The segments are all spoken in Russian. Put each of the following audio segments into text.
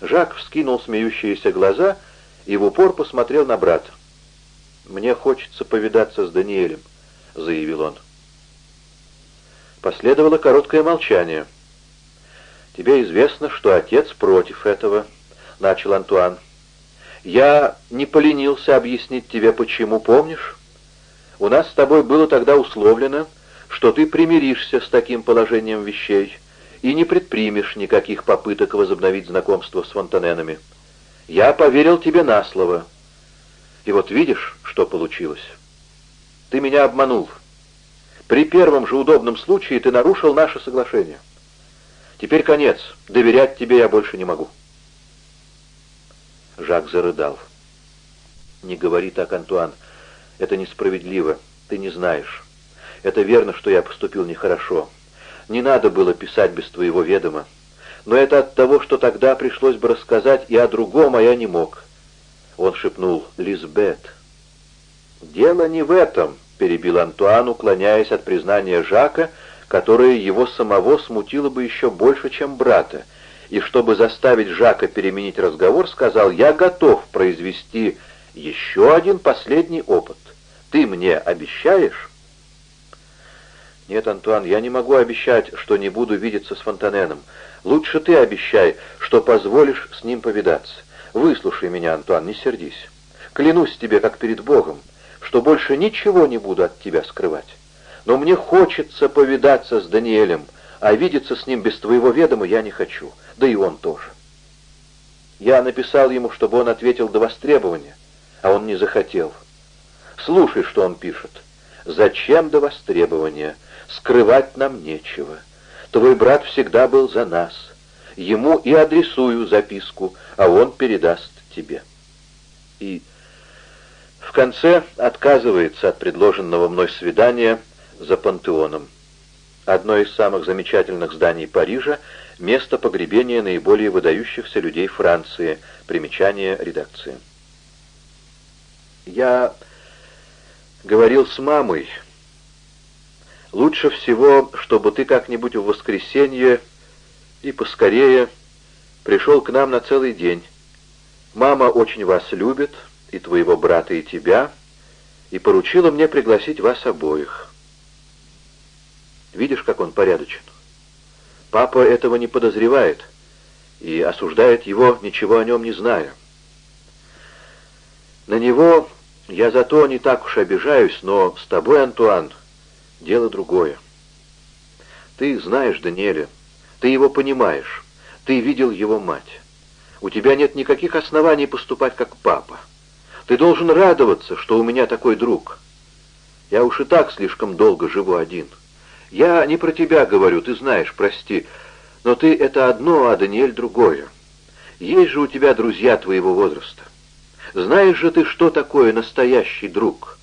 Жак вскинул смеющиеся глаза и в упор посмотрел на брата. «Мне хочется повидаться с Даниэлем», — заявил он. Последовало короткое молчание. «Тебе известно, что отец против этого», — начал Антуан. «Я не поленился объяснить тебе, почему, помнишь? У нас с тобой было тогда условлено, что ты примиришься с таким положением вещей и не предпримешь никаких попыток возобновить знакомство с фонтаненами. Я поверил тебе на слово. И вот видишь, что получилось. Ты меня обманул. При первом же удобном случае ты нарушил наше соглашение. Теперь конец. Доверять тебе я больше не могу. Жак зарыдал. «Не говори так, Антуан. Это несправедливо. Ты не знаешь. Это верно, что я поступил нехорошо. Не надо было писать без твоего ведома. Но это от того, что тогда пришлось бы рассказать и о другом, а я не мог. Он шепнул «Лизбет». «Дело не в этом», — перебил Антуан, уклоняясь от признания Жака, которое его самого смутило бы еще больше, чем брата, и чтобы заставить Жака переменить разговор, сказал «Я готов произвести еще один последний опыт. Ты мне обещаешь?» «Нет, Антуан, я не могу обещать, что не буду видеться с Фонтаненом. Лучше ты обещай, что позволишь с ним повидаться. Выслушай меня, Антуан, не сердись. Клянусь тебе, как перед Богом, что больше ничего не буду от тебя скрывать. Но мне хочется повидаться с Даниэлем, а видеться с ним без твоего ведома я не хочу, да и он тоже. Я написал ему, чтобы он ответил до востребования, а он не захотел. Слушай, что он пишет. «Зачем до востребования?» Скрывать нам нечего. Твой брат всегда был за нас. Ему и адресую записку, а он передаст тебе. И в конце отказывается от предложенного мной свидания за пантеоном. Одно из самых замечательных зданий Парижа — место погребения наиболее выдающихся людей Франции. Примечание редакции. Я говорил с мамой, Лучше всего, чтобы ты как-нибудь в воскресенье и поскорее пришел к нам на целый день. Мама очень вас любит, и твоего брата, и тебя, и поручила мне пригласить вас обоих. Видишь, как он порядочен? Папа этого не подозревает и осуждает его, ничего о нем не зная. На него я зато не так уж обижаюсь, но с тобой, Антуан, — Дело другое. Ты знаешь Даниэля, ты его понимаешь, ты видел его мать. У тебя нет никаких оснований поступать как папа. Ты должен радоваться, что у меня такой друг. Я уж и так слишком долго живу один. Я не про тебя говорю, ты знаешь, прости, но ты это одно, а Даниэль другое. Есть же у тебя друзья твоего возраста. Знаешь же ты, что такое настоящий друг?»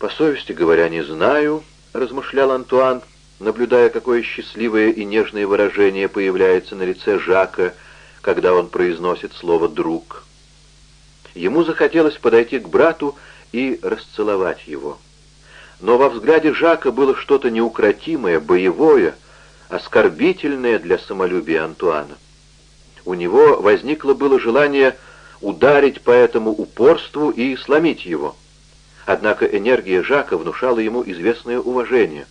«По совести говоря, не знаю», — размышлял Антуан, наблюдая, какое счастливое и нежное выражение появляется на лице Жака, когда он произносит слово «друг». Ему захотелось подойти к брату и расцеловать его. Но во взгляде Жака было что-то неукротимое, боевое, оскорбительное для самолюбия Антуана. У него возникло было желание ударить по этому упорству и сломить его. Однако энергия Жака внушала ему известное уважение.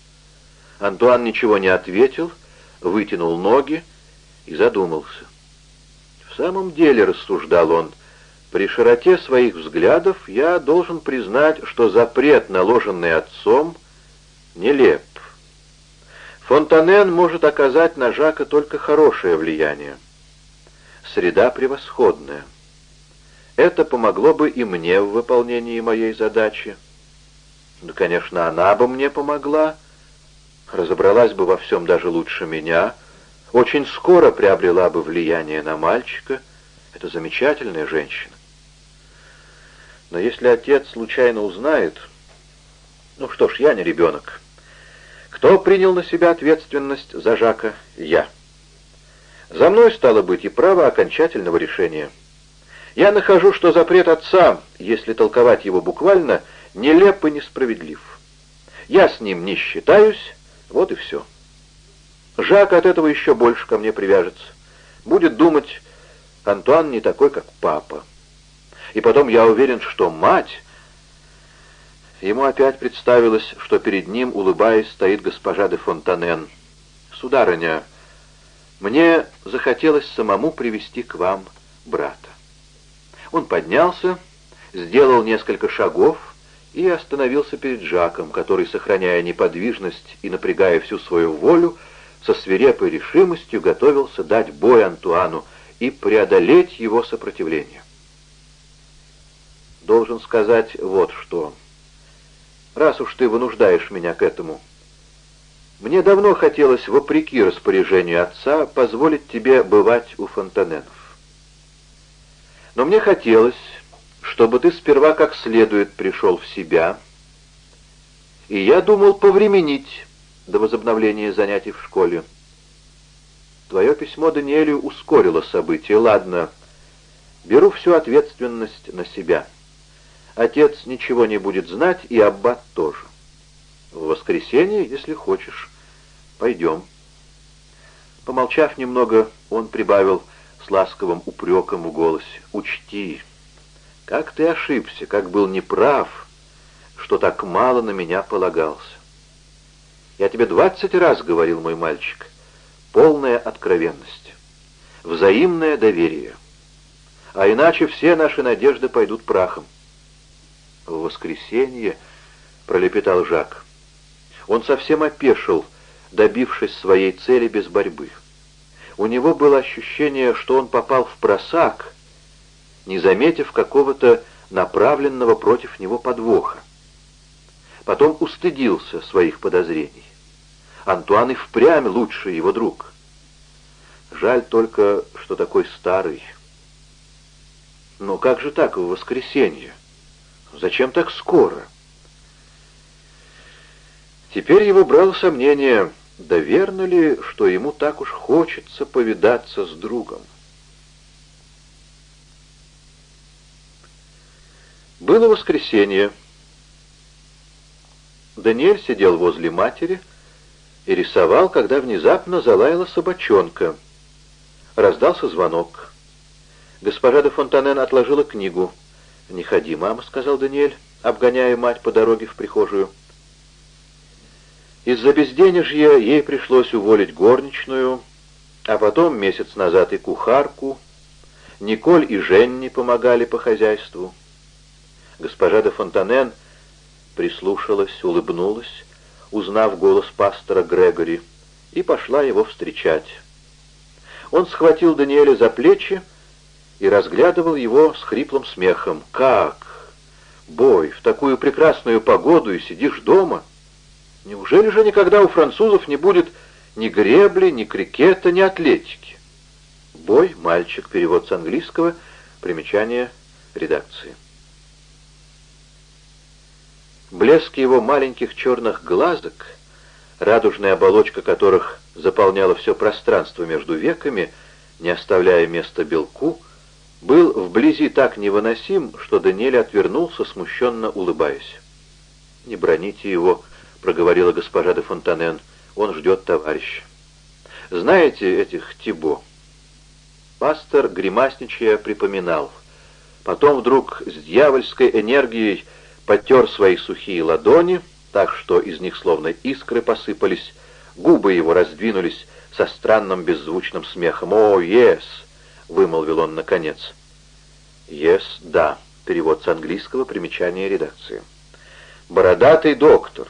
Антуан ничего не ответил, вытянул ноги и задумался. В самом деле, рассуждал он, при широте своих взглядов я должен признать, что запрет, наложенный отцом, нелеп. Фонтанен может оказать на Жака только хорошее влияние. Среда превосходная. Это помогло бы и мне в выполнении моей задачи. Ну, конечно, она бы мне помогла, разобралась бы во всем даже лучше меня, очень скоро приобрела бы влияние на мальчика. Это замечательная женщина. Но если отец случайно узнает... Ну что ж, я не ребенок. Кто принял на себя ответственность за Жака? Я. За мной стало быть и право окончательного решения. Я нахожу, что запрет отца, если толковать его буквально, нелеп и несправедлив. Я с ним не считаюсь, вот и все. Жак от этого еще больше ко мне привяжется. Будет думать, Антуан не такой, как папа. И потом я уверен, что мать... Ему опять представилось, что перед ним, улыбаясь, стоит госпожа де Фонтанен. «Сударыня, мне захотелось самому привести к вам брата». Он поднялся, сделал несколько шагов и остановился перед Жаком, который, сохраняя неподвижность и напрягая всю свою волю, со свирепой решимостью готовился дать бой Антуану и преодолеть его сопротивление. Должен сказать вот что раз уж ты вынуждаешь меня к этому. Мне давно хотелось, вопреки распоряжению отца, позволить тебе бывать у фонтаненов. Но мне хотелось, чтобы ты сперва как следует пришел в себя, и я думал повременить до возобновления занятий в школе. Твое письмо Даниэлю ускорило события. Ладно, беру всю ответственность на себя». Отец ничего не будет знать, и Аббат тоже. В воскресенье, если хочешь. Пойдем. Помолчав немного, он прибавил ласковым упреком в голосе. «Учти, как ты ошибся, как был неправ, что так мало на меня полагался. Я тебе двадцать раз говорил, мой мальчик, полная откровенность, взаимное доверие. А иначе все наши надежды пойдут прахом. «В воскресенье?» — пролепетал Жак. Он совсем опешил, добившись своей цели без борьбы. У него было ощущение, что он попал в просак, не заметив какого-то направленного против него подвоха. Потом устыдился своих подозрений. Антуан и впрямь лучший его друг. Жаль только, что такой старый. Но как же так в воскресенье? Зачем так скоро? Теперь его брало сомнение, да верно ли, что ему так уж хочется повидаться с другом. Было воскресенье. Даниэль сидел возле матери и рисовал, когда внезапно залаяла собачонка. Раздался звонок. Госпожа де Фонтанен отложила книгу. «Не ходи, мама», — сказал Даниэль, обгоняя мать по дороге в прихожую. Из-за безденежья ей пришлось уволить горничную, а потом месяц назад и кухарку. Николь и Женни помогали по хозяйству. Госпожа де Фонтанен прислушалась, улыбнулась, узнав голос пастора Грегори, и пошла его встречать. Он схватил Даниэля за плечи, и разглядывал его с хриплым смехом. «Как? Бой, в такую прекрасную погоду и сидишь дома? Неужели же никогда у французов не будет ни гребли, ни крикета, ни атлетики?» «Бой, мальчик», перевод с английского, примечание редакции. Блеск его маленьких черных глазок, радужная оболочка которых заполняла все пространство между веками, не оставляя места белку, был вблизи так невыносим, что Даниэль отвернулся, смущенно улыбаясь. «Не броните его», — проговорила госпожа де Фонтанен, — «он ждет товарища». «Знаете этих Тибо?» Пастор, гримасничая, припоминал. Потом вдруг с дьявольской энергией потер свои сухие ладони, так что из них словно искры посыпались, губы его раздвинулись со странным беззвучным смехом. «О, ес!» — вымолвил он наконец. «Yes, да», — перевод с английского, примечание редакции. «Бородатый доктор.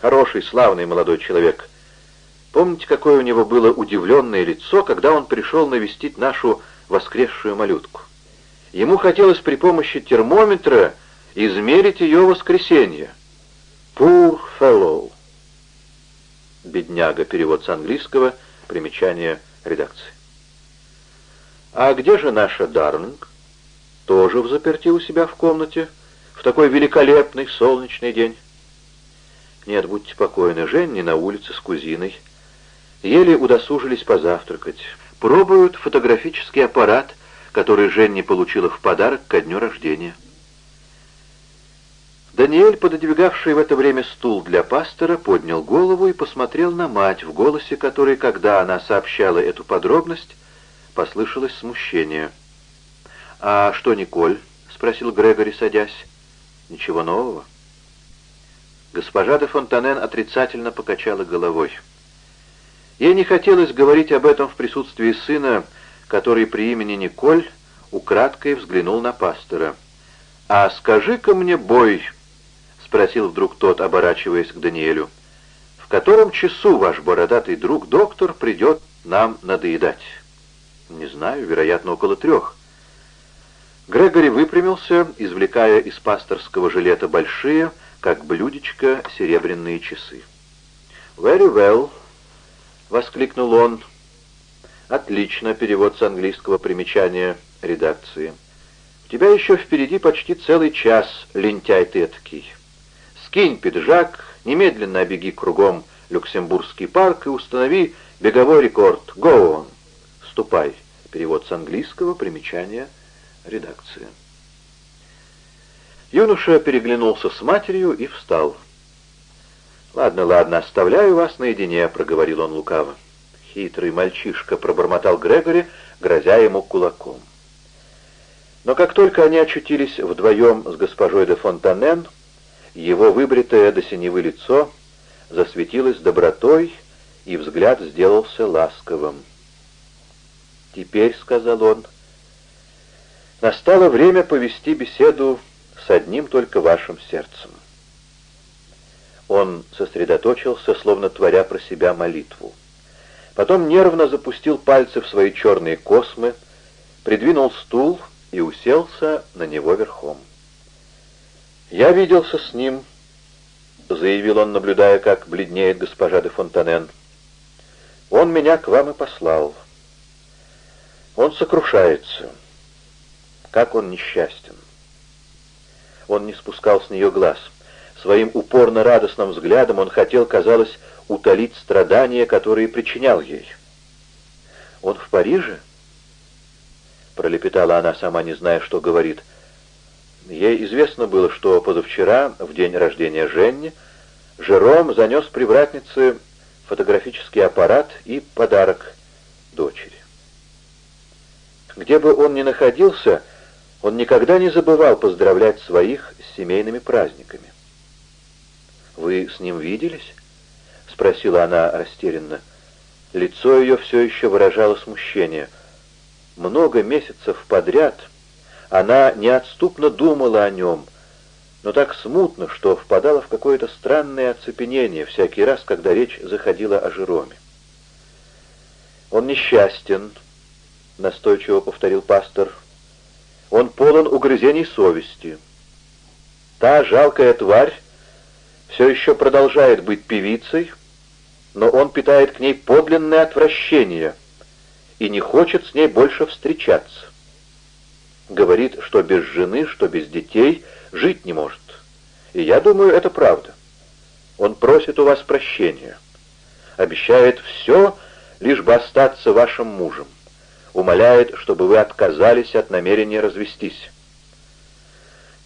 Хороший, славный молодой человек. Помните, какое у него было удивленное лицо, когда он пришел навестить нашу воскресшую малютку? Ему хотелось при помощи термометра измерить ее воскресенье. Poor fellow». Бедняга, перевод с английского, примечание редакции. «А где же наша Дарлинг?» «Тоже в заперти у себя в комнате, в такой великолепный солнечный день?» «Нет, будьте покойны, Женни на улице с кузиной. Еле удосужились позавтракать. Пробуют фотографический аппарат, который Женни получила в подарок ко дню рождения». Даниэль, пододвигавший в это время стул для пастора, поднял голову и посмотрел на мать, в голосе которой, когда она сообщала эту подробность, послышалось смущение. «А что, Николь?» — спросил Грегори, садясь. «Ничего нового?» Госпожа де Фонтанен отрицательно покачала головой. Ей не хотелось говорить об этом в присутствии сына, который при имени Николь украдкой взглянул на пастора. «А скажи-ка мне, бой!» — спросил вдруг тот, оборачиваясь к Даниэлю. «В котором часу ваш бородатый друг доктор придет нам надоедать?» «Не знаю, вероятно, около трех». Грегори выпрямился, извлекая из пасторского жилета большие, как блюдечко, серебряные часы. «Very well», — воскликнул он. «Отлично, перевод с английского примечания редакции. У тебя еще впереди почти целый час, лентяй ты этакий. Скинь пиджак, немедленно обеги кругом Люксембургский парк и установи беговой рекорд. Go on. Ступай. Перевод с английского, примечание, редакция. Юноша переглянулся с матерью и встал. «Ладно, ладно, оставляю вас наедине», — проговорил он лукаво. Хитрый мальчишка пробормотал Грегори, грозя ему кулаком. Но как только они очутились вдвоем с госпожой де Фонтанен, его выбритое до синевы лицо засветилось добротой, и взгляд сделался ласковым. «Теперь», — сказал он, — «настало время повести беседу с одним только вашим сердцем». Он сосредоточился, словно творя про себя молитву. Потом нервно запустил пальцы в свои черные космы, придвинул стул — и уселся на него верхом. «Я виделся с ним», — заявил он, наблюдая, как бледнеет госпожа де Фонтанен. «Он меня к вам и послал. Он сокрушается. Как он несчастен». Он не спускал с нее глаз. Своим упорно-радостным взглядом он хотел, казалось, утолить страдания, которые причинял ей. «Он в Париже?» пролепетала она, сама не зная, что говорит. Ей известно было, что позавчера, в день рождения Женни, Жером занес привратнице фотографический аппарат и подарок дочери. Где бы он ни находился, он никогда не забывал поздравлять своих с семейными праздниками. «Вы с ним виделись?» — спросила она растерянно. Лицо ее все еще выражало смущение — много месяцев подряд она неотступно думала о нем, но так смутно, что впадала в какое-то странное оцепенение всякий раз, когда речь заходила о Жероме. «Он несчастен», — настойчиво повторил пастор. «Он полон угрызений совести. Та жалкая тварь все еще продолжает быть певицей, но он питает к ней подлинное отвращение» и не хочет с ней больше встречаться. Говорит, что без жены, что без детей жить не может. И я думаю, это правда. Он просит у вас прощения. Обещает все, лишь бы остаться вашим мужем. Умоляет, чтобы вы отказались от намерения развестись.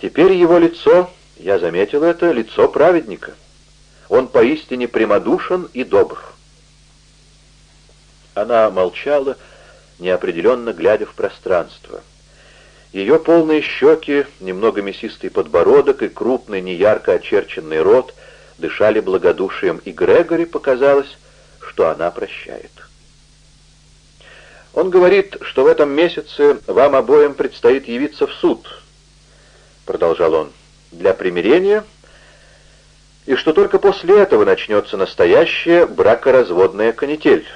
Теперь его лицо, я заметил это, лицо праведника. Он поистине прямодушен и добр. Она молчала, неопределенно глядя в пространство. Ее полные щеки, немного мясистый подбородок и крупный, неярко очерченный рот дышали благодушием, и Грегори показалось, что она прощает. Он говорит, что в этом месяце вам обоим предстоит явиться в суд, продолжал он, для примирения, и что только после этого начнется настоящая бракоразводная канитель.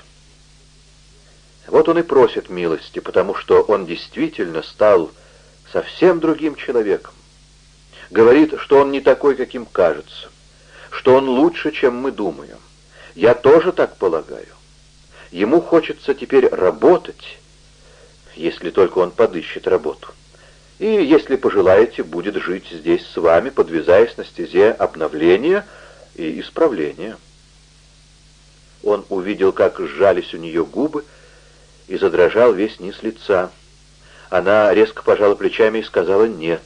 Вот он и просит милости, потому что он действительно стал совсем другим человеком. Говорит, что он не такой, каким кажется, что он лучше, чем мы думаем. Я тоже так полагаю. Ему хочется теперь работать, если только он подыщет работу. И, если пожелаете, будет жить здесь с вами, подвязаясь на стезе обновления и исправления. Он увидел, как сжались у нее губы, и задрожал весь низ лица. Она резко пожала плечами и сказала «нет».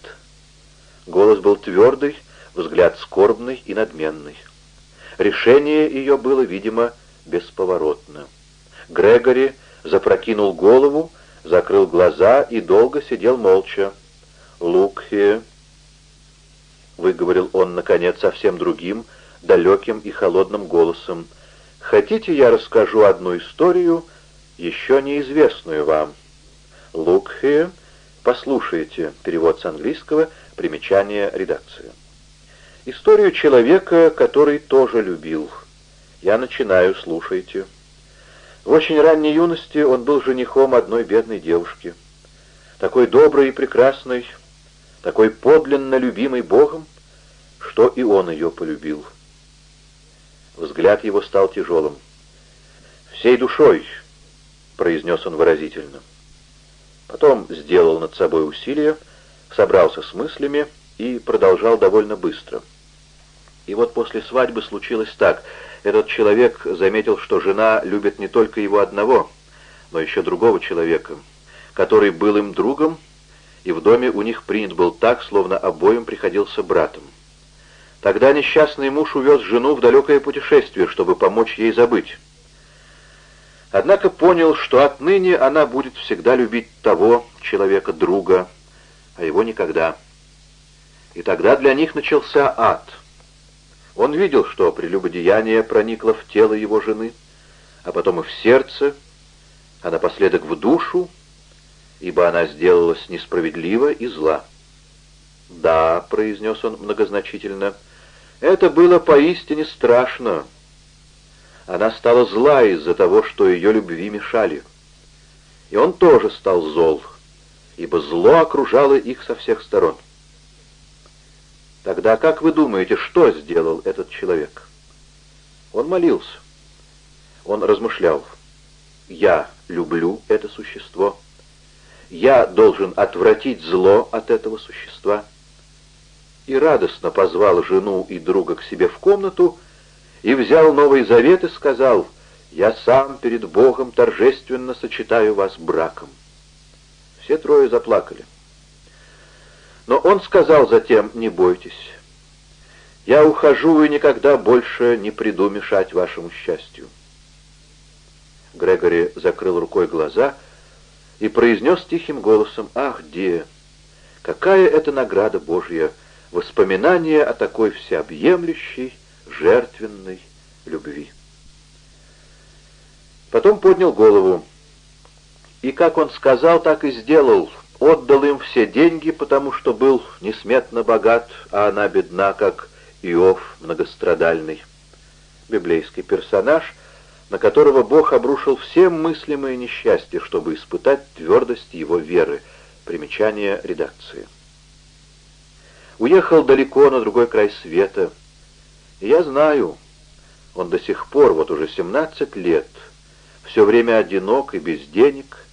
Голос был твердый, взгляд скорбный и надменный. Решение ее было, видимо, бесповоротно. Грегори запрокинул голову закрыл глаза и долго сидел молча. «Лукхи», — выговорил он, наконец, совсем другим, далеким и холодным голосом, — «хотите, я расскажу одну историю, еще неизвестную вам?» «Лукхи», послушайте, перевод с английского, примечание редакции. Историю человека, который тоже любил. Я начинаю, слушайте. В очень ранней юности он был женихом одной бедной девушки. Такой доброй и прекрасной, такой подлинно любимой Богом, что и он ее полюбил. Взгляд его стал тяжелым. «Всей душой», — произнес он выразительно. Потом сделал над собой усилие, собрался с мыслями и продолжал довольно быстро. И вот после свадьбы случилось так. Этот человек заметил, что жена любит не только его одного, но еще другого человека, который был им другом, и в доме у них принят был так, словно обоим приходился братом. Тогда несчастный муж увез жену в далекое путешествие, чтобы помочь ей забыть. Однако понял, что отныне она будет всегда любить того человека, друга, а его никогда. И тогда для них начался ад. Он видел, что прелюбодеяние проникло в тело его жены, а потом и в сердце, а напоследок в душу, ибо она сделалась несправедлива и зла. «Да», — произнес он многозначительно, — «это было поистине страшно». Она стала зла из-за того, что ее любви мешали. И он тоже стал зол, ибо зло окружало их со всех сторон. Тогда как вы думаете, что сделал этот человек? Он молился. Он размышлял. Я люблю это существо. Я должен отвратить зло от этого существа. И радостно позвал жену и друга к себе в комнату и взял Новый Завет и сказал, «Я сам перед Богом торжественно сочетаю вас браком». Все трое заплакали. Но он сказал затем, «Не бойтесь, я ухожу и никогда больше не приду мешать вашему счастью». Грегори закрыл рукой глаза и произнес тихим голосом, «Ах, Де, какая это награда Божья, воспоминание о такой всеобъемлющей, жертвенной любви». Потом поднял голову. И как он сказал, так и сделал. Отдал им все деньги, потому что был несметно богат, а она бедна, как Иов многострадальный. Библейский персонаж, на которого Бог обрушил все мыслимые несчастья, чтобы испытать твердость его веры. Примечание редакции. Уехал далеко на другой край света. Я знаю, он до сих пор, вот уже 17 лет, все время одинок и без денег,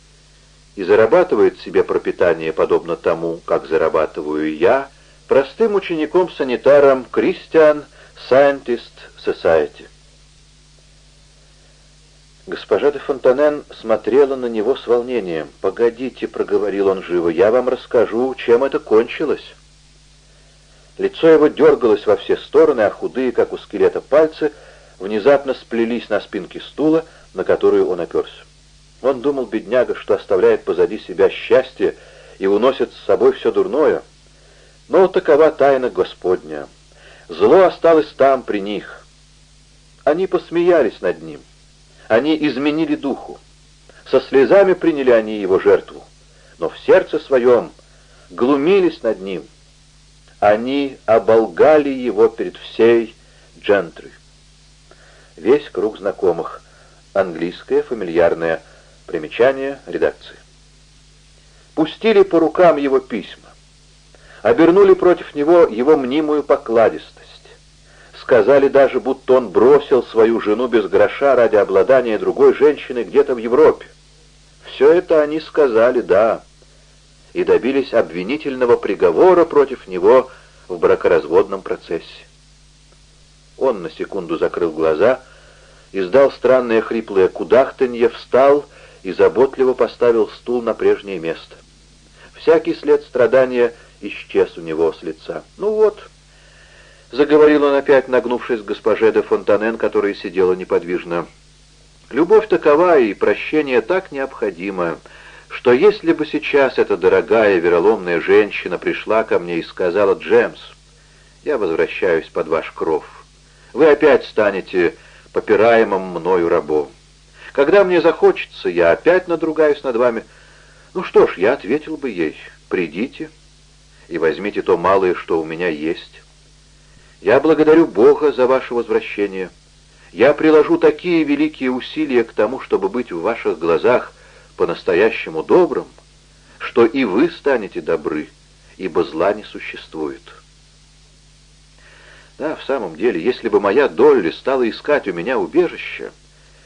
и зарабатывает себе пропитание, подобно тому, как зарабатываю я, простым учеником-санитаром Christian Scientist Society. Госпожа де Фонтанен смотрела на него с волнением. «Погодите», — проговорил он живо, — «я вам расскажу, чем это кончилось». Лицо его дергалось во все стороны, а худые, как у скелета, пальцы внезапно сплелись на спинке стула, на которую он оперся. Он думал, бедняга, что оставляет позади себя счастье и уносит с собой все дурное. Но такова тайна Господня. Зло осталось там, при них. Они посмеялись над ним. Они изменили духу. Со слезами приняли они его жертву. Но в сердце своем глумились над ним. Они оболгали его перед всей джентрой. Весь круг знакомых. Английское, фамильярное примечание редакции. Пустили по рукам его письма. Обернули против него его мнимую покладистость. Сказали даже, будто он бросил свою жену без гроша ради обладания другой женщины где-то в Европе. Все это они сказали, да, и добились обвинительного приговора против него в бракоразводном процессе. Он на секунду закрыл глаза, издал странное хриплое кудахтанье, встал и заботливо поставил стул на прежнее место. Всякий след страдания исчез у него с лица. «Ну вот», — заговорил он опять, нагнувшись к госпоже де Фонтанен, которая сидела неподвижно, — «любовь такова и прощение так необходимо, что если бы сейчас эта дорогая вероломная женщина пришла ко мне и сказала, «Джемс, я возвращаюсь под ваш кров, вы опять станете попираемым мною рабом. Когда мне захочется, я опять надругаюсь над вами. Ну что ж, я ответил бы ей, «Придите и возьмите то малое, что у меня есть». Я благодарю Бога за ваше возвращение. Я приложу такие великие усилия к тому, чтобы быть в ваших глазах по-настоящему добрым, что и вы станете добры, ибо зла не существует. Да, в самом деле, если бы моя Долли стала искать у меня убежище,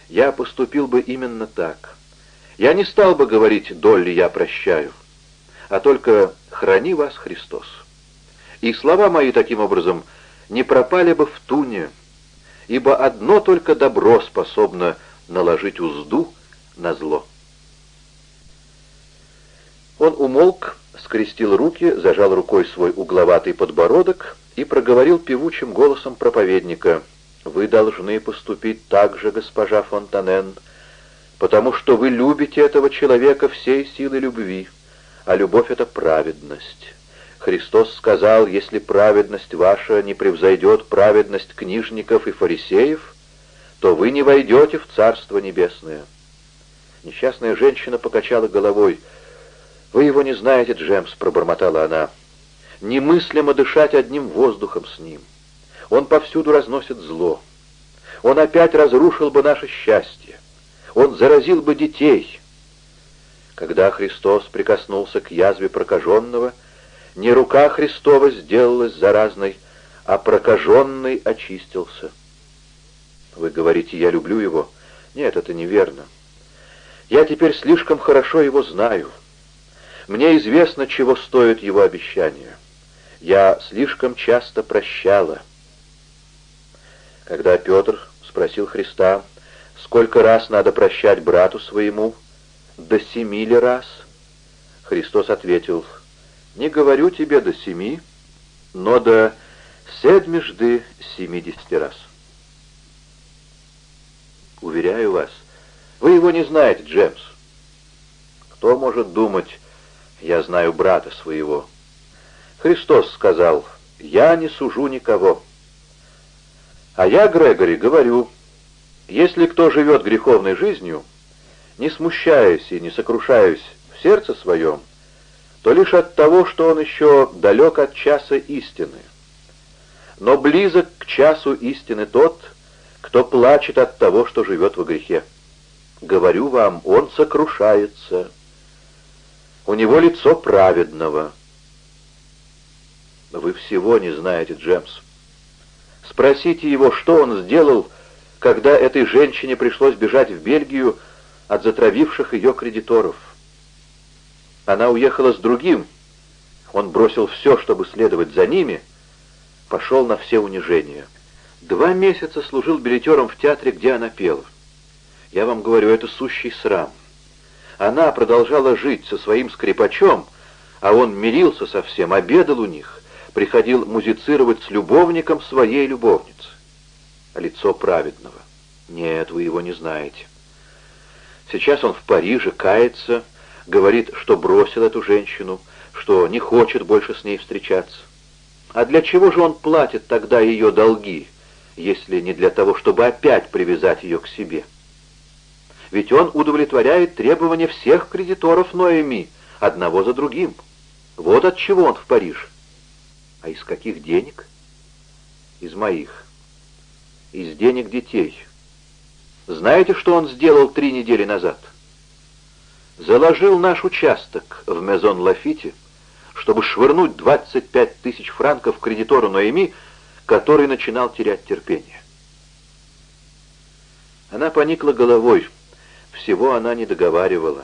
я поступил бы именно так. Я не стал бы говорить «Долли, я прощаю», а только «Храни вас Христос». И слова мои таким образом – не пропали бы в туне, ибо одно только добро способно наложить узду на зло. Он умолк, скрестил руки, зажал рукой свой угловатый подбородок и проговорил певучим голосом проповедника. «Вы должны поступить так же, госпожа Фонтанен, потому что вы любите этого человека всей силы любви, а любовь — это праведность». Христос сказал, если праведность ваша не превзойдет праведность книжников и фарисеев, то вы не войдете в Царство Небесное. Несчастная женщина покачала головой. «Вы его не знаете, Джемс», — пробормотала она. «Немыслимо дышать одним воздухом с ним. Он повсюду разносит зло. Он опять разрушил бы наше счастье. Он заразил бы детей». Когда Христос прикоснулся к язве прокаженного, — не рука Христова сделалась заразной, а прокаженный очистился. Вы говорите, я люблю его? Нет, это неверно. Я теперь слишком хорошо его знаю. Мне известно, чего стоят его обещания. Я слишком часто прощала. Когда Петр спросил Христа, сколько раз надо прощать брату своему, до семи ли раз, Христос ответил, не говорю тебе до семи, но до седмижды семидесяти раз. Уверяю вас, вы его не знаете, Джемс. Кто может думать, я знаю брата своего? Христос сказал, я не сужу никого. А я, Грегори, говорю, если кто живет греховной жизнью, не смущаясь и не сокрушаясь в сердце своем, то лишь от того, что он еще далек от часа истины. Но близок к часу истины тот, кто плачет от того, что живет во грехе. Говорю вам, он сокрушается. У него лицо праведного. Вы всего не знаете, Джемс. Спросите его, что он сделал, когда этой женщине пришлось бежать в Бельгию от затравивших ее кредиторов. Она уехала с другим. Он бросил все, чтобы следовать за ними, пошел на все унижения. Два месяца служил билетером в театре, где она пела. Я вам говорю, это сущий срам. Она продолжала жить со своим скрипачом, а он мирился со всем, обедал у них, приходил музицировать с любовником своей любовницы. Лицо праведного. Нет, вы его не знаете. Сейчас он в Париже, кается, говорит, что бросил эту женщину, что не хочет больше с ней встречаться. А для чего же он платит тогда ее долги, если не для того, чтобы опять привязать ее к себе? Ведь он удовлетворяет требования всех кредиторов Ноэми, одного за другим. Вот от чего он в Париж. А из каких денег? Из моих. Из денег детей. Знаете, что он сделал три недели назад? — заложил наш участок в Мезон-Лафите, чтобы швырнуть 25 тысяч франков кредитору Ноэми, который начинал терять терпение. Она поникла головой, всего она не договаривала.